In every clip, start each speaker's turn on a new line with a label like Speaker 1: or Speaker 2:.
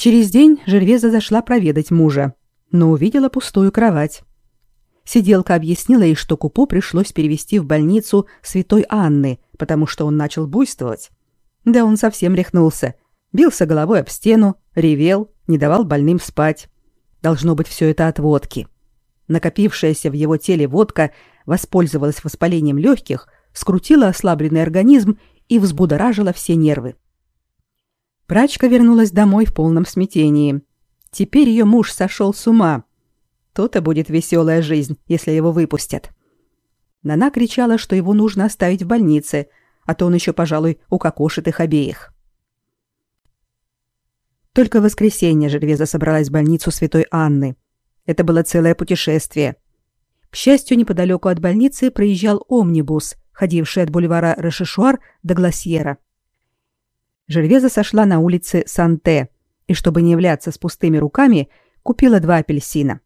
Speaker 1: Через день Жервеза зашла проведать мужа, но увидела пустую кровать. Сиделка объяснила ей, что Купо пришлось перевести в больницу Святой Анны, потому что он начал буйствовать. Да он совсем рехнулся. Бился головой об стену, ревел, не давал больным спать. Должно быть, все это от водки. Накопившаяся в его теле водка воспользовалась воспалением легких, скрутила ослабленный организм и взбудоражила все нервы. Прачка вернулась домой в полном смятении. Теперь ее муж сошел с ума. То-то будет веселая жизнь, если его выпустят. Нана кричала, что его нужно оставить в больнице, а то он еще, пожалуй, укокошит их обеих. Только в воскресенье Жервеза собралась в больницу Святой Анны. Это было целое путешествие. К счастью, неподалеку от больницы проезжал омнибус, ходивший от бульвара Рошешуар до Гласьера. Жервеза сошла на улице Санте и, чтобы не являться с пустыми руками, купила два апельсина.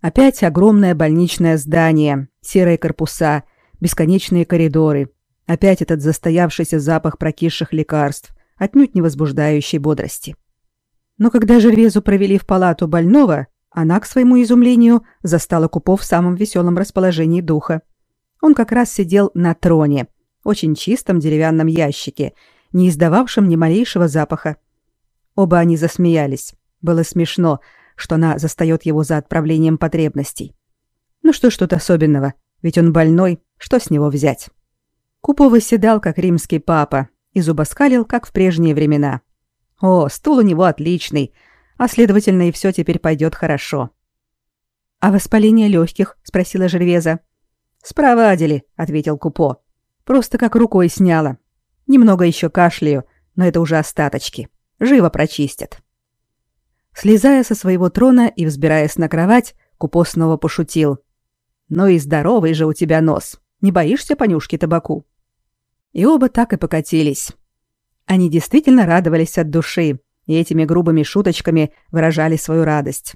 Speaker 1: Опять огромное больничное здание, серые корпуса, бесконечные коридоры. Опять этот застоявшийся запах прокисших лекарств, отнюдь не возбуждающий бодрости. Но когда Жервезу провели в палату больного, она, к своему изумлению, застала Купов в самом веселом расположении духа. Он как раз сидел на троне, очень чистом деревянном ящике, не издававшем ни малейшего запаха. Оба они засмеялись. Было смешно, что она застает его за отправлением потребностей. Ну что ж тут особенного, ведь он больной, что с него взять? Купо восседал, как римский папа, и зубоскалил, как в прежние времена. О, стул у него отличный, а следовательно и все теперь пойдет хорошо. «А воспаление легких?» — спросила Жервеза. «Спровадили», — ответил Купо. «Просто как рукой сняло. Немного еще кашляю, но это уже остаточки. Живо прочистят». Слезая со своего трона и взбираясь на кровать, Купо снова пошутил. «Ну и здоровый же у тебя нос. Не боишься понюшки табаку?» И оба так и покатились. Они действительно радовались от души и этими грубыми шуточками выражали свою радость.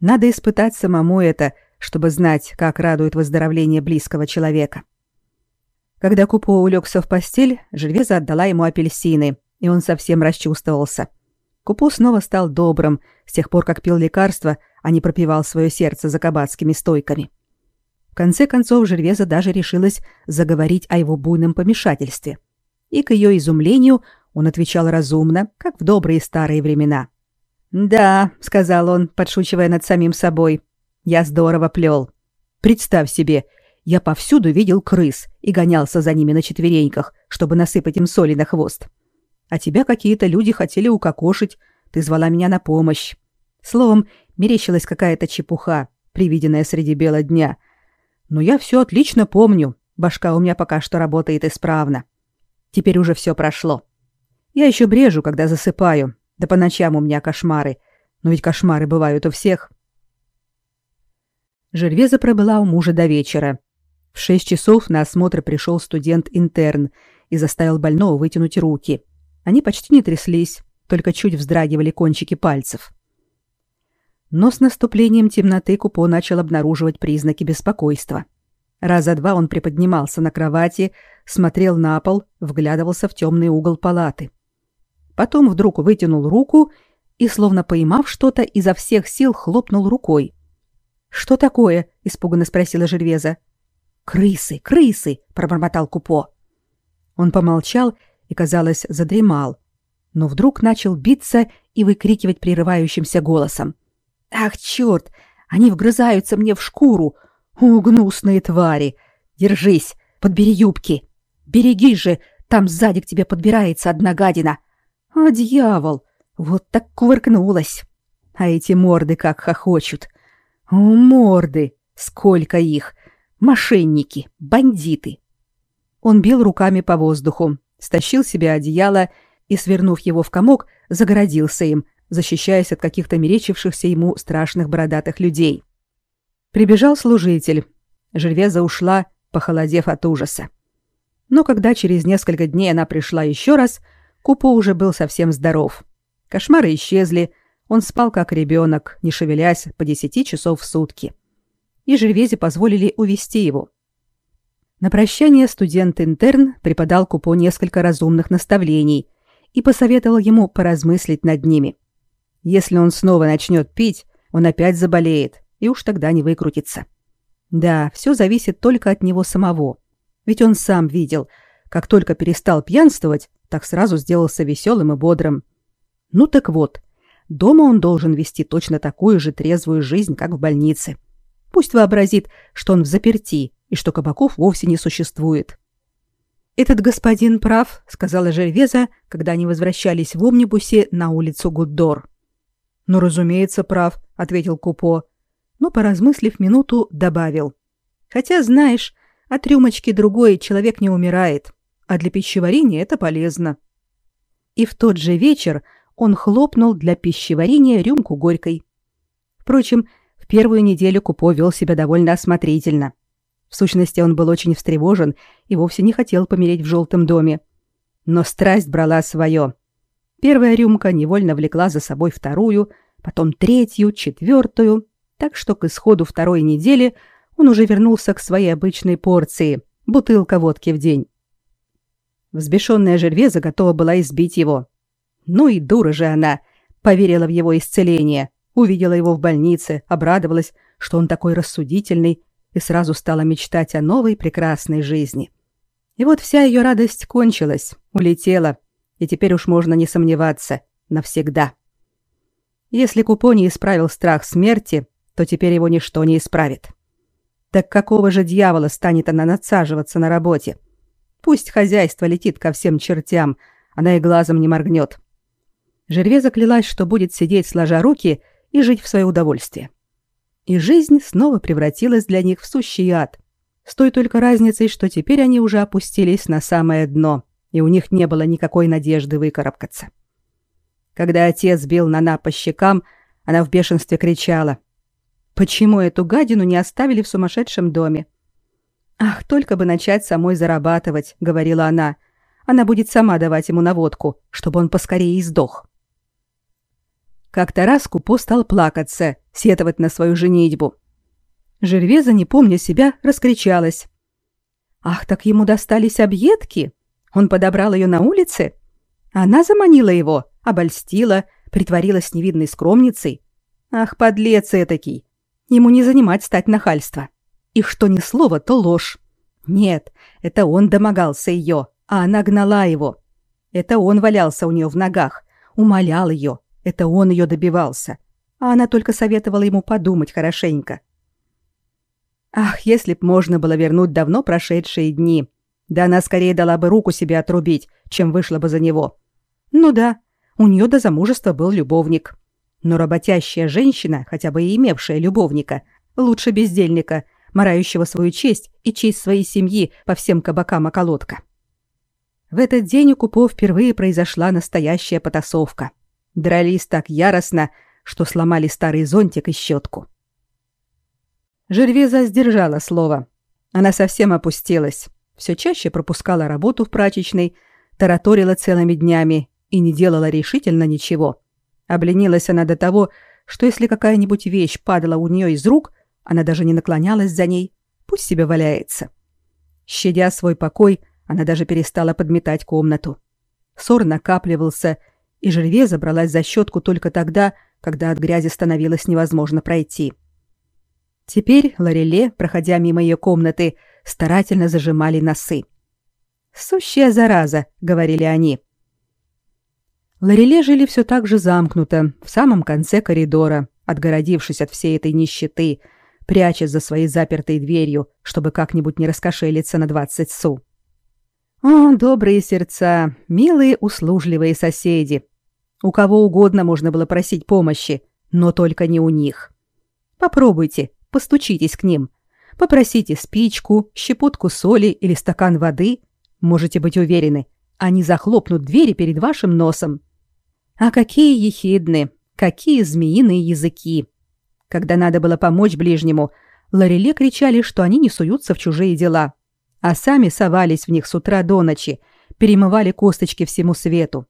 Speaker 1: Надо испытать самому это, чтобы знать, как радует выздоровление близкого человека. Когда Купо улегся в постель, Жильвеза отдала ему апельсины, и он совсем расчувствовался – Купо снова стал добрым с тех пор, как пил лекарства, а не пропивал свое сердце за кабацкими стойками. В конце концов, Жервеза даже решилась заговорить о его буйном помешательстве. И к ее изумлению он отвечал разумно, как в добрые старые времена. «Да», — сказал он, подшучивая над самим собой, — «я здорово плел. Представь себе, я повсюду видел крыс и гонялся за ними на четвереньках, чтобы насыпать им соли на хвост а тебя какие-то люди хотели укокошить, ты звала меня на помощь. Словом, мерещилась какая-то чепуха, привиденная среди бела дня. Но я все отлично помню, башка у меня пока что работает исправно. Теперь уже все прошло. Я еще брежу, когда засыпаю, да по ночам у меня кошмары, но ведь кошмары бывают у всех. Жервеза пробыла у мужа до вечера. В шесть часов на осмотр пришел студент-интерн и заставил больного вытянуть руки. Они почти не тряслись, только чуть вздрагивали кончики пальцев. Но с наступлением темноты Купо начал обнаруживать признаки беспокойства. Раза два он приподнимался на кровати, смотрел на пол, вглядывался в темный угол палаты. Потом вдруг вытянул руку и, словно поймав что-то, изо всех сил хлопнул рукой. «Что такое?» — испуганно спросила Жервеза. «Крысы, крысы!» — пробормотал Купо. Он помолчал и, казалось, задремал, но вдруг начал биться и выкрикивать прерывающимся голосом. «Ах, черт! Они вгрызаются мне в шкуру! О, гнусные твари! Держись! Подбери юбки! Береги же! Там сзади к тебе подбирается одна гадина! А, дьявол! Вот так кувыркнулась! А эти морды как хохочут! О, морды! Сколько их! Мошенники! Бандиты!» Он бил руками по воздуху, стащил себе одеяло и, свернув его в комок, загородился им, защищаясь от каких-то мерещившихся ему страшных бородатых людей. Прибежал служитель. Жервеза ушла, похолодев от ужаса. Но когда через несколько дней она пришла еще раз, Купо уже был совсем здоров. Кошмары исчезли, он спал как ребенок, не шевелясь по десяти часов в сутки. И Жервезе позволили увести его. На прощание студент-интерн преподал Купо несколько разумных наставлений и посоветовал ему поразмыслить над ними. Если он снова начнет пить, он опять заболеет, и уж тогда не выкрутится. Да, все зависит только от него самого. Ведь он сам видел, как только перестал пьянствовать, так сразу сделался веселым и бодрым. Ну так вот, дома он должен вести точно такую же трезвую жизнь, как в больнице. Пусть вообразит, что он в заперти и что кабаков вовсе не существует. «Этот господин прав», — сказала Жервеза, когда они возвращались в омнибусе на улицу Гуддор. «Ну, разумеется, прав», — ответил Купо, но, поразмыслив минуту, добавил. «Хотя, знаешь, от рюмочки другой человек не умирает, а для пищеварения это полезно». И в тот же вечер он хлопнул для пищеварения рюмку горькой. Впрочем, первую неделю Купо вел себя довольно осмотрительно. В сущности, он был очень встревожен и вовсе не хотел помереть в желтом доме. Но страсть брала свое. Первая рюмка невольно влекла за собой вторую, потом третью, четвертую, так что к исходу второй недели он уже вернулся к своей обычной порции – бутылка водки в день. Взбешенная Жервеза готова была избить его. Ну и дура же она, поверила в его исцеление, увидела его в больнице, обрадовалась, что он такой рассудительный и сразу стала мечтать о новой прекрасной жизни. И вот вся ее радость кончилась, улетела, и теперь уж можно не сомневаться, навсегда. Если Купо не исправил страх смерти, то теперь его ничто не исправит. Так какого же дьявола станет она надсаживаться на работе? Пусть хозяйство летит ко всем чертям, она и глазом не моргнет. Жерве заклялась, что будет сидеть сложа руки и жить в свое удовольствие и жизнь снова превратилась для них в сущий ад. С той только разницей, что теперь они уже опустились на самое дно, и у них не было никакой надежды выкарабкаться. Когда отец бил Нана по щекам, она в бешенстве кричала. «Почему эту гадину не оставили в сумасшедшем доме?» «Ах, только бы начать самой зарабатывать», — говорила она. «Она будет сама давать ему наводку, чтобы он поскорее издох». Как-то раз Купо стал плакаться, сетовать на свою женитьбу. Жервеза, не помня себя, раскричалась. «Ах, так ему достались объедки! Он подобрал ее на улице? Она заманила его, обольстила, притворилась невидной скромницей. Ах, подлец этакий! Ему не занимать стать нахальства. И что ни слова, то ложь. Нет, это он домогался ее, а она гнала его. Это он валялся у нее в ногах, умолял ее, это он ее добивался, а она только советовала ему подумать хорошенько. Ах, если б можно было вернуть давно прошедшие дни. Да она скорее дала бы руку себе отрубить, чем вышла бы за него. Ну да, у нее до замужества был любовник. Но работящая женщина, хотя бы и имевшая любовника, лучше бездельника, марающего свою честь и честь своей семьи по всем кабакам околотка. В этот день у Купо впервые произошла настоящая потасовка. Дрались так яростно, что сломали старый зонтик и щетку. Жервеза сдержала слово. Она совсем опустилась, все чаще пропускала работу в прачечной, тараторила целыми днями и не делала решительно ничего. Обленилась она до того, что если какая-нибудь вещь падала у нее из рук, она даже не наклонялась за ней, пусть себе валяется. Щадя свой покой, она даже перестала подметать комнату. Ссор накапливался, и Жерве забралась за щетку только тогда, когда от грязи становилось невозможно пройти. Теперь Лореле, проходя мимо ее комнаты, старательно зажимали носы. «Сущая зараза», — говорили они. Лореле жили все так же замкнуто, в самом конце коридора, отгородившись от всей этой нищеты, прячась за своей запертой дверью, чтобы как-нибудь не раскошелиться на двадцать су. О, добрые сердца, милые услужливые соседи! У кого угодно можно было просить помощи, но только не у них. Попробуйте, постучитесь к ним. Попросите спичку, щепотку соли или стакан воды. Можете быть уверены, они захлопнут двери перед вашим носом. А какие ехидны, какие змеиные языки. Когда надо было помочь ближнему, Лореле кричали, что они не суются в чужие дела, а сами совались в них с утра до ночи, перемывали косточки всему свету.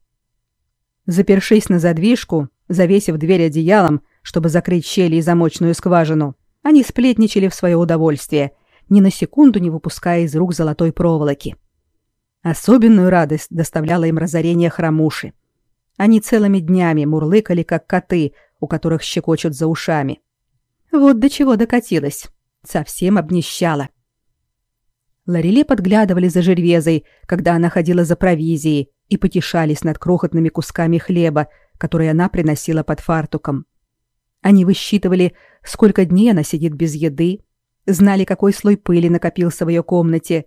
Speaker 1: Запершись на задвижку, завесив дверь одеялом, чтобы закрыть щели и замочную скважину, они сплетничали в свое удовольствие, ни на секунду не выпуская из рук золотой проволоки. Особенную радость доставляло им разорение храмуши. Они целыми днями мурлыкали, как коты, у которых щекочут за ушами. Вот до чего докатилась. Совсем обнищала. Лареле подглядывали за Жервезой, когда она ходила за провизией, и потешались над крохотными кусками хлеба, которые она приносила под фартуком. Они высчитывали, сколько дней она сидит без еды, знали, какой слой пыли накопился в ее комнате,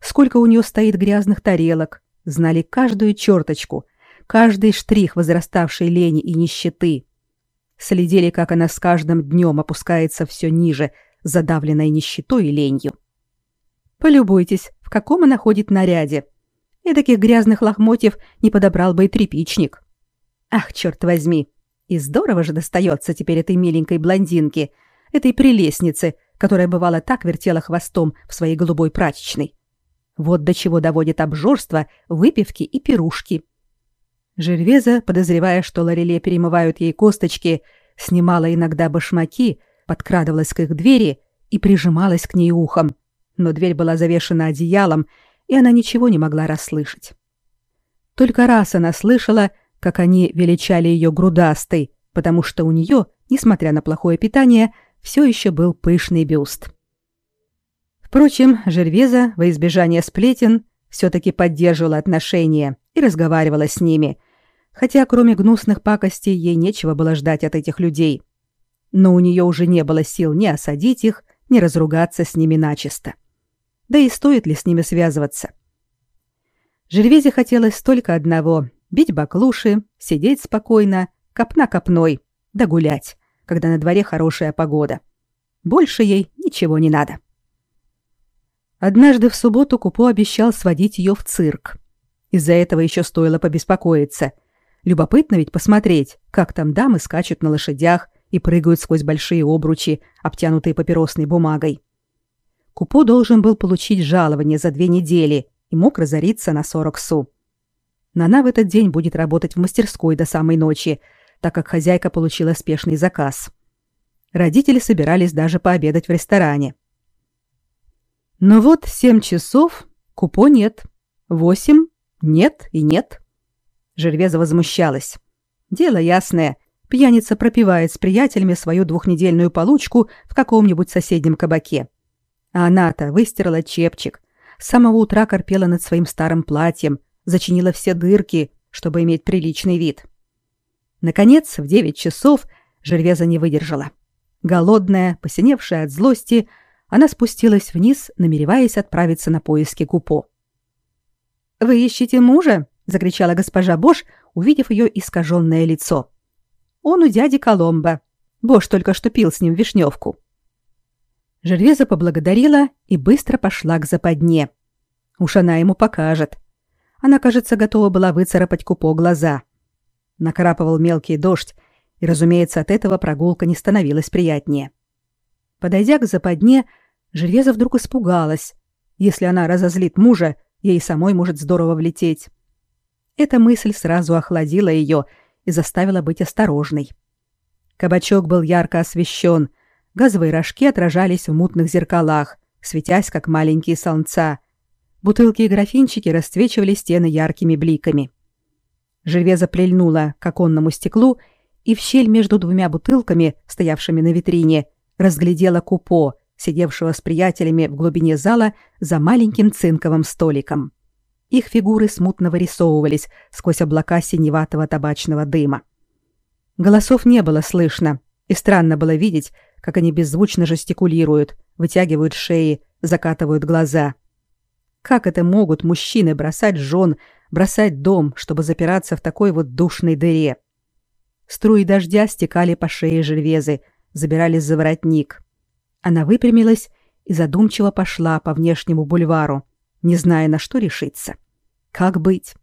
Speaker 1: сколько у нее стоит грязных тарелок, знали каждую черточку, каждый штрих возраставшей лени и нищеты. Следили, как она с каждым днем опускается все ниже, задавленной нищетой и ленью. Полюбуйтесь, в каком она ходит наряде. И таких грязных лохмотьев не подобрал бы и тряпичник. Ах, черт возьми! И здорово же достается теперь этой миленькой блондинке, этой прелестнице, которая бывало так вертела хвостом в своей голубой прачечной. Вот до чего доводит обжорство, выпивки и пирушки. Жервеза, подозревая, что Лореле перемывают ей косточки, снимала иногда башмаки, подкрадывалась к их двери и прижималась к ней ухом. Но дверь была завешена одеялом, и она ничего не могла расслышать. Только раз она слышала, как они величали ее грудастой, потому что у нее, несмотря на плохое питание, все еще был пышный бюст. Впрочем, Жервеза, во избежание сплетен, все-таки поддерживала отношения и разговаривала с ними, хотя кроме гнусных пакостей ей нечего было ждать от этих людей. Но у нее уже не было сил ни осадить их, ни разругаться с ними начисто. Да и стоит ли с ними связываться? Жервезе хотелось только одного — бить баклуши, сидеть спокойно, копна копной, да гулять когда на дворе хорошая погода. Больше ей ничего не надо. Однажды в субботу Купо обещал сводить ее в цирк. Из-за этого еще стоило побеспокоиться. Любопытно ведь посмотреть, как там дамы скачут на лошадях и прыгают сквозь большие обручи, обтянутые папиросной бумагой. Купо должен был получить жалование за две недели и мог разориться на 40 су. Нана в этот день будет работать в мастерской до самой ночи, так как хозяйка получила спешный заказ. Родители собирались даже пообедать в ресторане. Но вот семь часов, купо нет. Восемь — нет и нет. Жервеза возмущалась. Дело ясное. Пьяница пропивает с приятелями свою двухнедельную получку в каком-нибудь соседнем кабаке. А она-то выстирала чепчик, с самого утра корпела над своим старым платьем, зачинила все дырки, чтобы иметь приличный вид. Наконец, в девять часов Жервеза не выдержала. Голодная, посиневшая от злости, она спустилась вниз, намереваясь отправиться на поиски Купо. «Вы ищете мужа?» — закричала госпожа Бош, увидев ее искаженное лицо. «Он у дяди Коломбо. Бош только что пил с ним вишневку». Жервеза поблагодарила и быстро пошла к западне. Уж она ему покажет. Она, кажется, готова была выцарапать Купо глаза. Накрапывал мелкий дождь, и, разумеется, от этого прогулка не становилась приятнее. Подойдя к западне, Железа вдруг испугалась. Если она разозлит мужа, ей самой может здорово влететь. Эта мысль сразу охладила ее и заставила быть осторожной. Кабачок был ярко освещен, газовые рожки отражались в мутных зеркалах, светясь, как маленькие солнца. Бутылки и графинчики расцвечивали стены яркими бликами. Железа прильнула к оконному стеклу и в щель между двумя бутылками, стоявшими на витрине, разглядела купо, сидевшего с приятелями в глубине зала за маленьким цинковым столиком. Их фигуры смутно вырисовывались сквозь облака синеватого табачного дыма. Голосов не было слышно, и странно было видеть, как они беззвучно жестикулируют, вытягивают шеи, закатывают глаза. Как это могут мужчины бросать жен, бросать дом, чтобы запираться в такой вот душной дыре. Струи дождя стекали по шее Жервезы, забирались за воротник. Она выпрямилась и задумчиво пошла по внешнему бульвару, не зная, на что решиться. Как быть?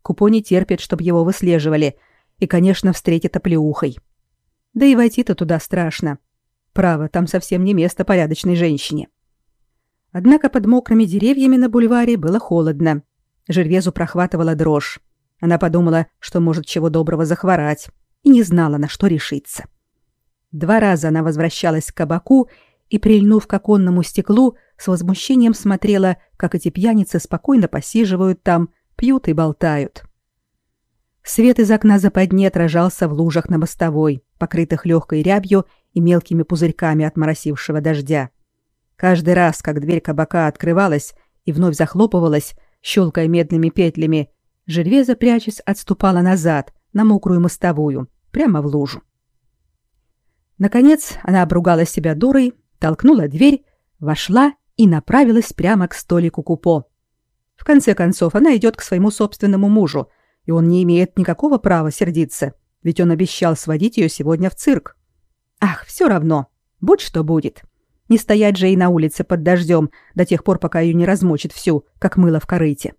Speaker 1: Купо не терпит, чтобы его выслеживали, и, конечно, встретит оплеухой. Да и войти-то туда страшно. Право, там совсем не место порядочной женщине. Однако под мокрыми деревьями на бульваре было холодно, Жервезу прохватывала дрожь. Она подумала, что может чего доброго захворать, и не знала, на что решиться. Два раза она возвращалась к кабаку и, прильнув к оконному стеклу, с возмущением смотрела, как эти пьяницы спокойно посиживают там, пьют и болтают. Свет из окна западни отражался в лужах на мостовой, покрытых легкой рябью и мелкими пузырьками от моросившего дождя. Каждый раз, как дверь кабака открывалась и вновь захлопывалась, щелкая медными петлями, Жервеза, прячась, отступала назад, на мокрую мостовую, прямо в лужу. Наконец она обругала себя дурой, толкнула дверь, вошла и направилась прямо к столику Купо. В конце концов, она идет к своему собственному мужу, и он не имеет никакого права сердиться, ведь он обещал сводить ее сегодня в цирк. Ах, все равно, будь что будет. Не стоять же и на улице под дождем до тех пор, пока ее не размочит всю, как мыло в корыте.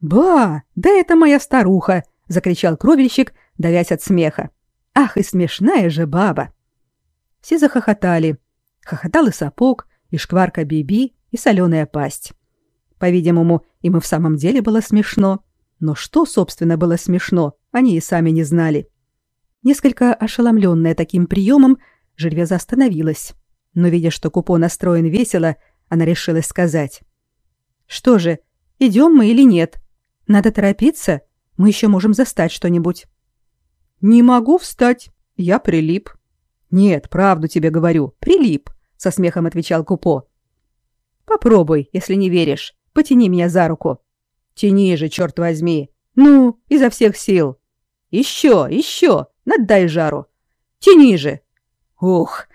Speaker 1: «Ба! Да это моя старуха!» — закричал кровельщик, давясь от смеха. «Ах, и смешная же баба!» Все захохотали. Хохотал и сапог, и шкварка Биби, и соленая пасть. По-видимому, им и в самом деле было смешно. Но что, собственно, было смешно, они и сами не знали. Несколько ошеломленная таким приемом, Жильвеза остановилась. Но, видя, что Купо настроен весело, она решилась сказать. «Что же, идем мы или нет? Надо торопиться, мы еще можем застать что-нибудь». «Не могу встать, я прилип». «Нет, правду тебе говорю, прилип», — со смехом отвечал Купо. «Попробуй, если не веришь. Потяни меня за руку». «Тяни же, черт возьми! Ну, изо всех сил!» «Еще, еще! Надай жару! Тяни же!» «Ух!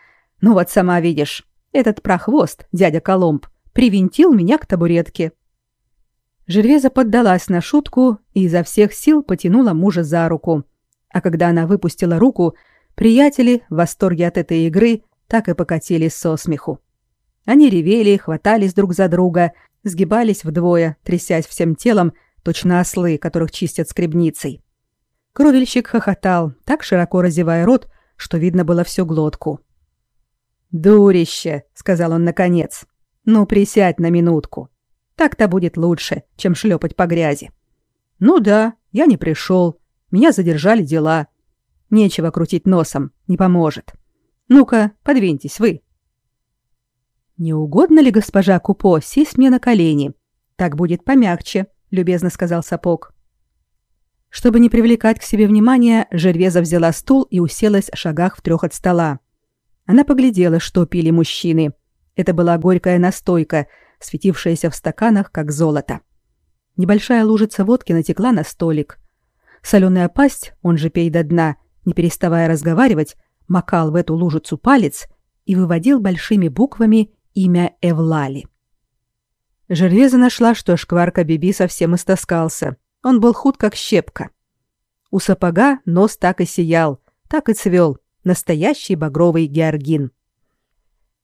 Speaker 1: Ну вот сама видишь, этот прохвост, дядя Коломб, привинтил меня к табуретке». Жервеза поддалась на шутку и изо всех сил потянула мужа за руку. А когда она выпустила руку, приятели, в восторге от этой игры, так и покатились со смеху. Они ревели, хватались друг за друга, сгибались вдвое, трясясь всем телом, точно ослы, которых чистят скребницей. Кровельщик хохотал, так широко разевая рот, что видно было всю глотку. «Дурище!» — сказал он наконец. «Ну, присядь на минутку. Так-то будет лучше, чем шлепать по грязи». «Ну да, я не пришел. Меня задержали дела. Нечего крутить носом, не поможет. Ну-ка, подвиньтесь вы». «Не угодно ли, госпожа Купо, сесть мне на колени? Так будет помягче», — любезно сказал сапог. Чтобы не привлекать к себе внимания, Жервеза взяла стул и уселась в шагах в трех от стола. Она поглядела, что пили мужчины. Это была горькая настойка, светившаяся в стаканах, как золото. Небольшая лужица водки натекла на столик. Соленая пасть, он же пей до дна, не переставая разговаривать, макал в эту лужицу палец и выводил большими буквами имя Эвлали. Жервеза нашла, что шкварка Биби совсем истаскался. Он был худ, как щепка. У сапога нос так и сиял, так и цвел. Настоящий багровый георгин.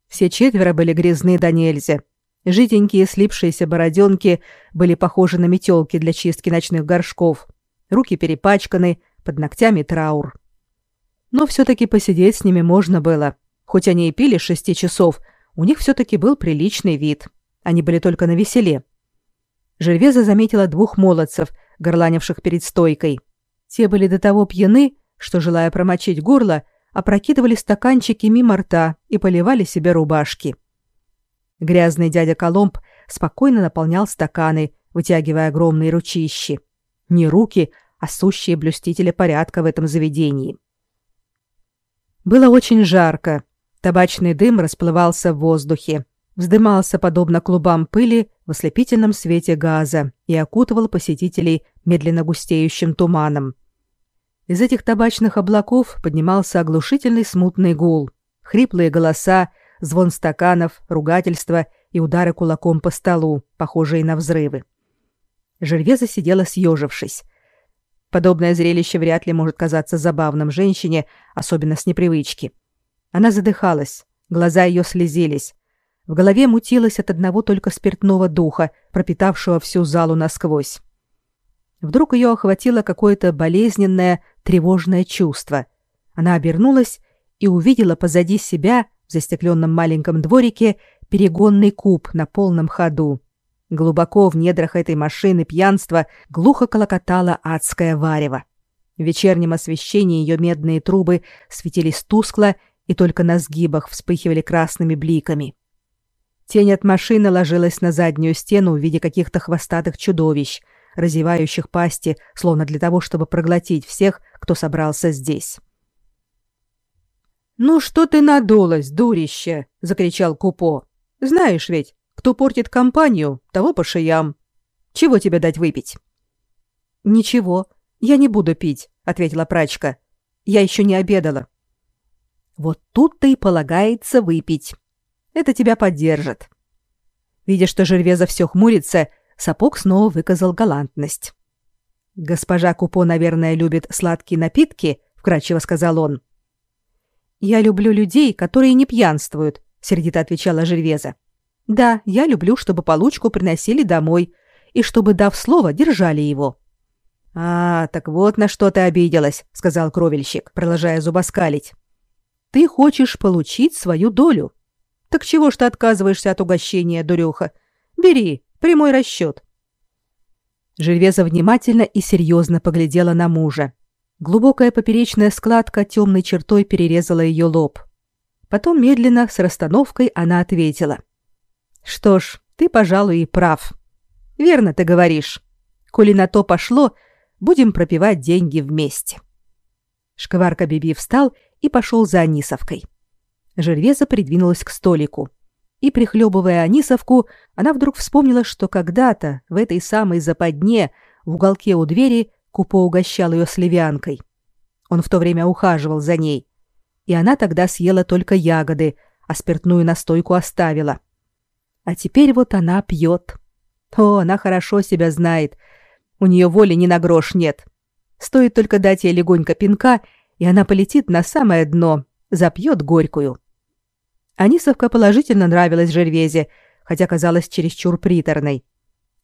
Speaker 1: Все четверо были грязны до нельзя. Жиденькие слипшиеся бороденки были похожи на метелки для чистки ночных горшков. Руки перепачканы, под ногтями траур. Но все-таки посидеть с ними можно было. Хоть они и пили шести часов, у них все-таки был приличный вид. Они были только на веселе. Жервеза заметила двух молодцев, горланивших перед стойкой. Те были до того пьяны, что, желая промочить горло, опрокидывали стаканчики мимо рта и поливали себе рубашки. Грязный дядя Коломб спокойно наполнял стаканы, вытягивая огромные ручищи. Не руки, а сущие блюстители порядка в этом заведении. Было очень жарко, Табачный дым расплывался в воздухе, вздымался подобно клубам пыли в ослепительном свете газа и окутывал посетителей медленно густеющим туманом. Из этих табачных облаков поднимался оглушительный смутный гул, хриплые голоса, звон стаканов, ругательства и удары кулаком по столу, похожие на взрывы. Жильвеза сидела съежившись. Подобное зрелище вряд ли может казаться забавным женщине, особенно с непривычки. Она задыхалась, глаза ее слезились. В голове мутилось от одного только спиртного духа, пропитавшего всю залу насквозь. Вдруг ее охватило какое-то болезненное, тревожное чувство. Она обернулась и увидела позади себя, в застекленном маленьком дворике, перегонный куб на полном ходу. Глубоко в недрах этой машины пьянства глухо колокотало адское варево. В вечернем освещении ее медные трубы светились тускло и только на сгибах вспыхивали красными бликами. Тень от машины ложилась на заднюю стену в виде каких-то хвостатых чудовищ, разевающих пасти, словно для того, чтобы проглотить всех, кто собрался здесь. «Ну что ты надулась, дурище!» — закричал Купо. «Знаешь ведь, кто портит компанию, того по шеям. Чего тебе дать выпить?» «Ничего, я не буду пить», — ответила прачка. «Я еще не обедала». «Вот тут-то и полагается выпить. Это тебя поддержит». Видя, что Жервеза все хмурится, сапог снова выказал галантность. «Госпожа Купо, наверное, любит сладкие напитки», — вкратчиво сказал он. «Я люблю людей, которые не пьянствуют», — сердито отвечала Жервеза. «Да, я люблю, чтобы получку приносили домой, и чтобы, дав слово, держали его». «А, так вот на что ты обиделась», — сказал кровельщик, продолжая зубоскалить. «Ты хочешь получить свою долю. Так чего ж ты отказываешься от угощения, дурюха? Бери, прямой расчет». Жильвеза внимательно и серьезно поглядела на мужа. Глубокая поперечная складка темной чертой перерезала ее лоб. Потом медленно, с расстановкой, она ответила. «Что ж, ты, пожалуй, и прав. Верно ты говоришь. Коли на то пошло, — Будем пропивать деньги вместе. Шкварка Биби встал и пошел за Анисовкой. Жервеза придвинулась к столику. И, прихлебывая Анисовку, она вдруг вспомнила, что когда-то в этой самой западне в уголке у двери Купо угощал ее сливянкой. Он в то время ухаживал за ней. И она тогда съела только ягоды, а спиртную настойку оставила. А теперь вот она пьет. О, она хорошо себя знает — у нее воли ни на грош нет. Стоит только дать ей легонько пинка, и она полетит на самое дно, запьет горькую. Анисовка положительно нравилась Жервезе, хотя казалась чересчур приторной.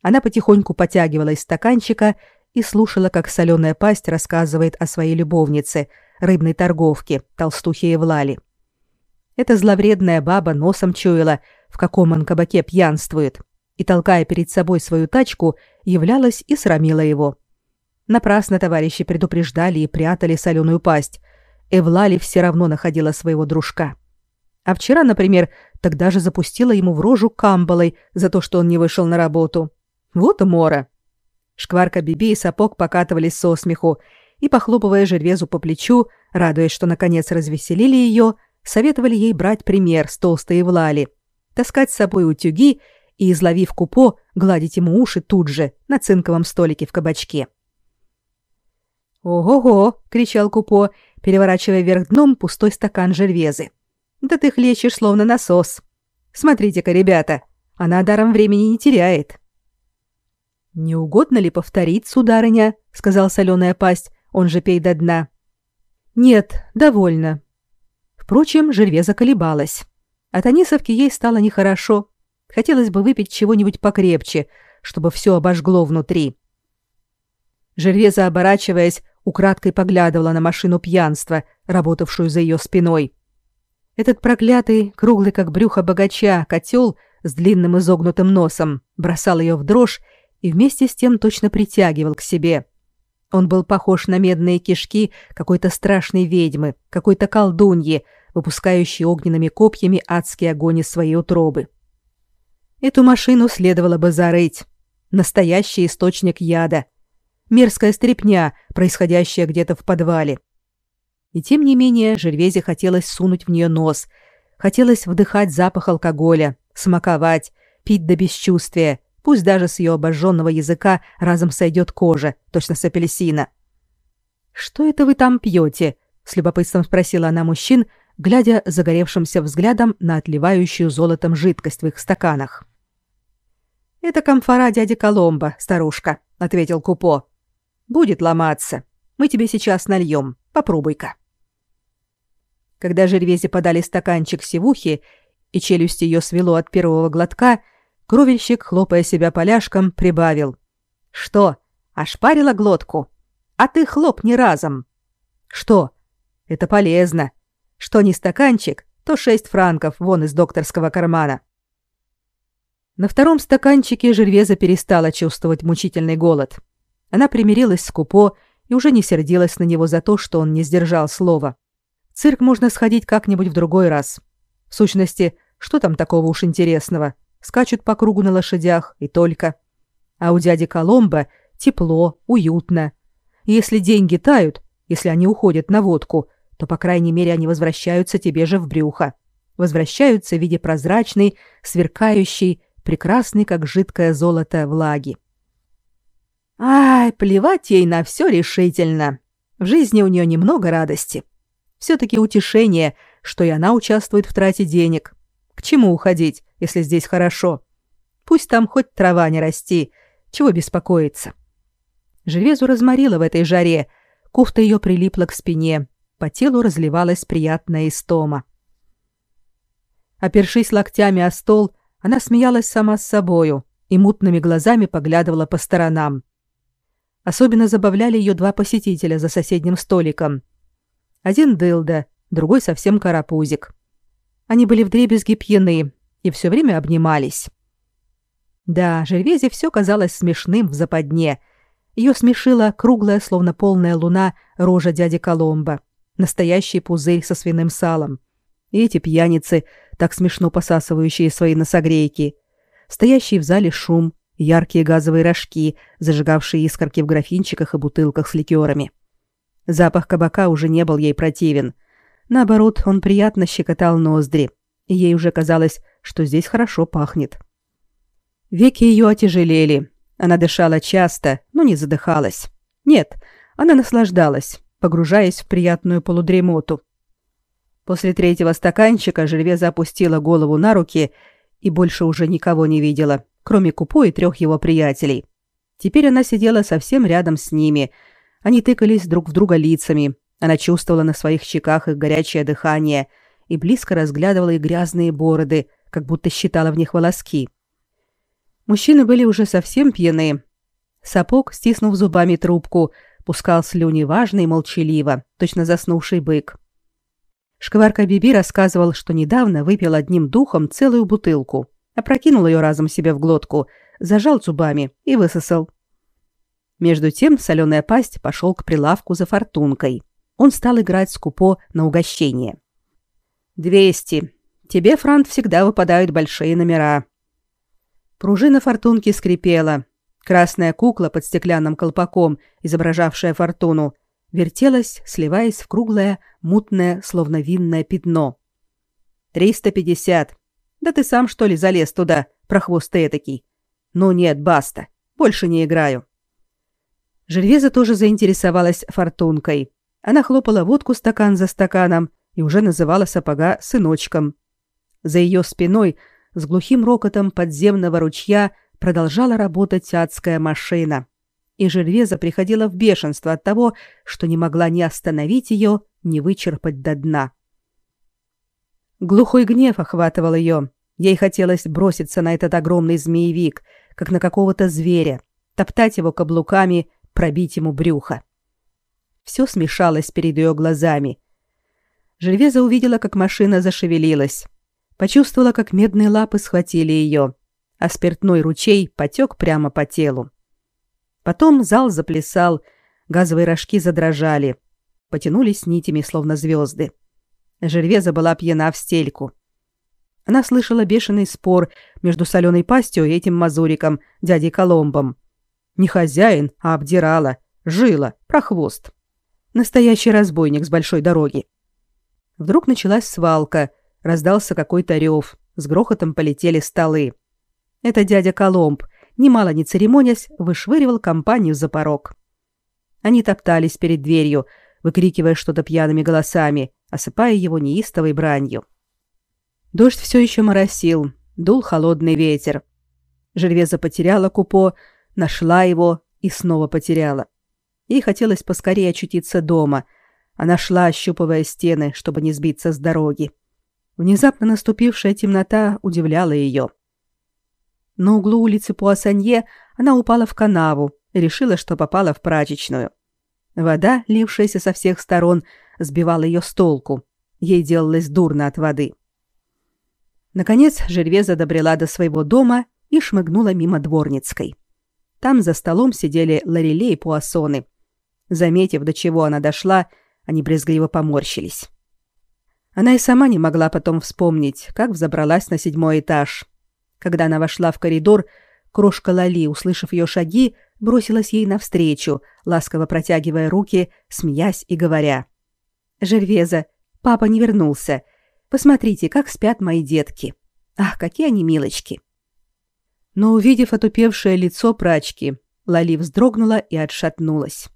Speaker 1: Она потихоньку потягивала из стаканчика и слушала, как соленая пасть рассказывает о своей любовнице, рыбной торговке, толстухе Евлали. Эта зловредная баба носом чуяла, в каком он кабаке пьянствует, и, толкая перед собой свою тачку, являлась и срамила его. Напрасно товарищи предупреждали и прятали соленую пасть. Эвлали все равно находила своего дружка. А вчера, например, тогда же запустила ему в рожу камбалой за то, что он не вышел на работу. Вот умора. Шкварка Биби и сапог покатывались со смеху, и, похлопывая Жервезу по плечу, радуясь, что наконец развеселили ее, советовали ей брать пример с толстой Эвлали, таскать с собой утюги и, изловив купо, гладить ему уши тут же, на цинковом столике в кабачке. «Ого-го!» — кричал Купо, переворачивая вверх дном пустой стакан жервезы. «Да ты хлещешь, словно насос. Смотрите-ка, ребята, она даром времени не теряет». «Не угодно ли повторить, сударыня?» — сказал соленая пасть, он же пей до дна. «Нет, довольно». Впрочем, жервеза колебалась. От Анисовки ей стало нехорошо, Хотелось бы выпить чего-нибудь покрепче, чтобы все обожгло внутри. Жервеза, оборачиваясь, украдкой поглядывала на машину пьянства, работавшую за ее спиной. Этот проклятый, круглый как брюхо богача, котел с длинным изогнутым носом бросал ее в дрожь и вместе с тем точно притягивал к себе. Он был похож на медные кишки какой-то страшной ведьмы, какой-то колдуньи, выпускающей огненными копьями адский огонь из своей утробы. Эту машину следовало бы зарыть. Настоящий источник яда. Мерзкая стряпня, происходящая где-то в подвале. И тем не менее Жервезе хотелось сунуть в нее нос. Хотелось вдыхать запах алкоголя, смаковать, пить до бесчувствия, пусть даже с ее обожженного языка разом сойдет кожа, точно с апельсина. «Что это вы там пьете?» — с любопытством спросила она мужчин, глядя загоревшимся взглядом на отливающую золотом жидкость в их стаканах. «Это комфора дяди Коломбо, старушка», — ответил Купо. «Будет ломаться. Мы тебе сейчас нальем. Попробуй-ка». Когда Жервезе подали стаканчик сивухи, и челюсть ее свело от первого глотка, кровельщик, хлопая себя поляшком, прибавил. «Что, ошпарила глотку? А ты хлопни разом». «Что? Это полезно. Что не стаканчик, то шесть франков вон из докторского кармана. На втором стаканчике Жервеза перестала чувствовать мучительный голод. Она примирилась с Купо и уже не сердилась на него за то, что он не сдержал слова. В цирк можно сходить как-нибудь в другой раз. В сущности, что там такого уж интересного? Скачут по кругу на лошадях и только. А у дяди Коломбо тепло, уютно. И если деньги тают, если они уходят на водку, то, по крайней мере, они возвращаются тебе же в брюхо. Возвращаются в виде прозрачной, сверкающей, прекрасной, как жидкое золото, влаги. Ай, плевать ей на все решительно. В жизни у нее немного радости. Все-таки утешение, что и она участвует в трате денег. К чему уходить, если здесь хорошо? Пусть там хоть трава не расти, чего беспокоиться. Жервезу разморила в этой жаре, куфта ее прилипла к спине, по телу разливалась приятная истома. Опершись локтями о стол, она смеялась сама с собою и мутными глазами поглядывала по сторонам. Особенно забавляли ее два посетителя за соседним столиком. Один дылда, другой совсем карапузик. Они были вдребезги пьяны и все время обнимались. Да, Жервезе все казалось смешным в западне. Ее смешила круглая, словно полная луна, рожа дяди Коломба, настоящий пузырь со свиным салом. И эти пьяницы, так смешно посасывающие свои носогрейки, стоящий в зале шум, яркие газовые рожки, зажигавшие искорки в графинчиках и бутылках с ликерами. Запах кабака уже не был ей противен. Наоборот, он приятно щекотал ноздри, и ей уже казалось, что здесь хорошо пахнет. Веки ее отяжелели. Она дышала часто, но не задыхалась. Нет, она наслаждалась, погружаясь в приятную полудремоту. После третьего стаканчика Жильвеза опустила голову на руки и больше уже никого не видела, кроме Купо и трех его приятелей. Теперь она сидела совсем рядом с ними. Они тыкались друг в друга лицами. Она чувствовала на своих щеках их горячее дыхание и близко разглядывала их грязные бороды, как будто считала в них волоски. Мужчины были уже совсем пьяны. Сапог, стиснув зубами трубку, пускал слюни важно и молчаливо, точно заснувший бык. Шкварка Биби рассказывал, что недавно выпил одним духом целую бутылку, опрокинул ее разом себе в глотку, зажал зубами и высосал. Между тем соленая пасть пошел к прилавку за фортункой. Он стал играть с купо на угощение. «Двести. Тебе, Франт, всегда выпадают большие номера», Пружина фортунки скрипела. Красная кукла под стеклянным колпаком, изображавшая фортуну, вертелась, сливаясь в круглое, мутное, словно винное пятно. «Триста пятьдесят. Да ты сам, что ли, залез туда, прохвост этакий? Ну нет, баста. Больше не играю». Жервеза тоже заинтересовалась фортункой. Она хлопала водку стакан за стаканом и уже называла сапога сыночком. За ее спиной – с глухим рокотом подземного ручья продолжала работать адская машина. И Жервеза приходила в бешенство от того, что не могла ни остановить ее, ни вычерпать до дна. Глухой гнев охватывал ее. Ей хотелось броситься на этот огромный змеевик, как на какого-то зверя, топтать его каблуками, пробить ему брюхо. Все смешалось перед ее глазами. Жервеза увидела, как машина зашевелилась. Почувствовала, как медные лапы схватили ее, а спиртной ручей потек прямо по телу. Потом зал заплясал, газовые рожки задрожали, потянулись нитями, словно звезды. Жервеза была пьяна в стельку. Она слышала бешеный спор между соленой пастью и этим мазуриком, дядей Коломбом. Не хозяин, а обдирала, жила, прохвост. Настоящий разбойник с большой дороги. Вдруг началась свалка, Раздался какой-то рев. С грохотом полетели столы. Это дядя Коломб, немало не церемонясь, вышвыривал компанию за порог. Они топтались перед дверью, выкрикивая что-то пьяными голосами, осыпая его неистовой бранью. Дождь все еще моросил, дул холодный ветер. Жервеза потеряла купо, нашла его и снова потеряла. Ей хотелось поскорее очутиться дома. Она шла, ощупывая стены, чтобы не сбиться с дороги. Внезапно наступившая темнота удивляла ее. На углу улицы Пуассанье она упала в канаву и решила, что попала в прачечную. Вода, лившаяся со всех сторон, сбивала ее с толку. Ей делалось дурно от воды. Наконец Жервеза добрела до своего дома и шмыгнула мимо дворницкой. Там за столом сидели Лорелей и Пуассоны. Заметив, до чего она дошла, они брезгливо поморщились. Она и сама не могла потом вспомнить, как взобралась на седьмой этаж. Когда она вошла в коридор, Крошка Лали, услышав ее шаги, бросилась ей навстречу, ласково протягивая руки, смеясь и говоря. «Жервеза, папа не вернулся. Посмотрите, как спят мои детки. Ах, какие они милочки!» Но, увидев отупевшее лицо прачки, Лали вздрогнула и отшатнулась.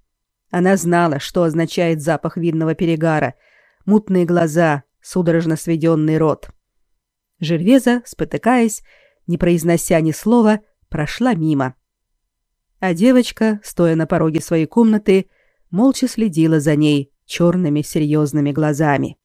Speaker 1: Она знала, что означает запах винного перегара, мутные глаза, судорожно сведенный рот. Жервеза, спотыкаясь, не произнося ни слова, прошла мимо. А девочка, стоя на пороге своей комнаты, молча следила за ней черными серьезными глазами.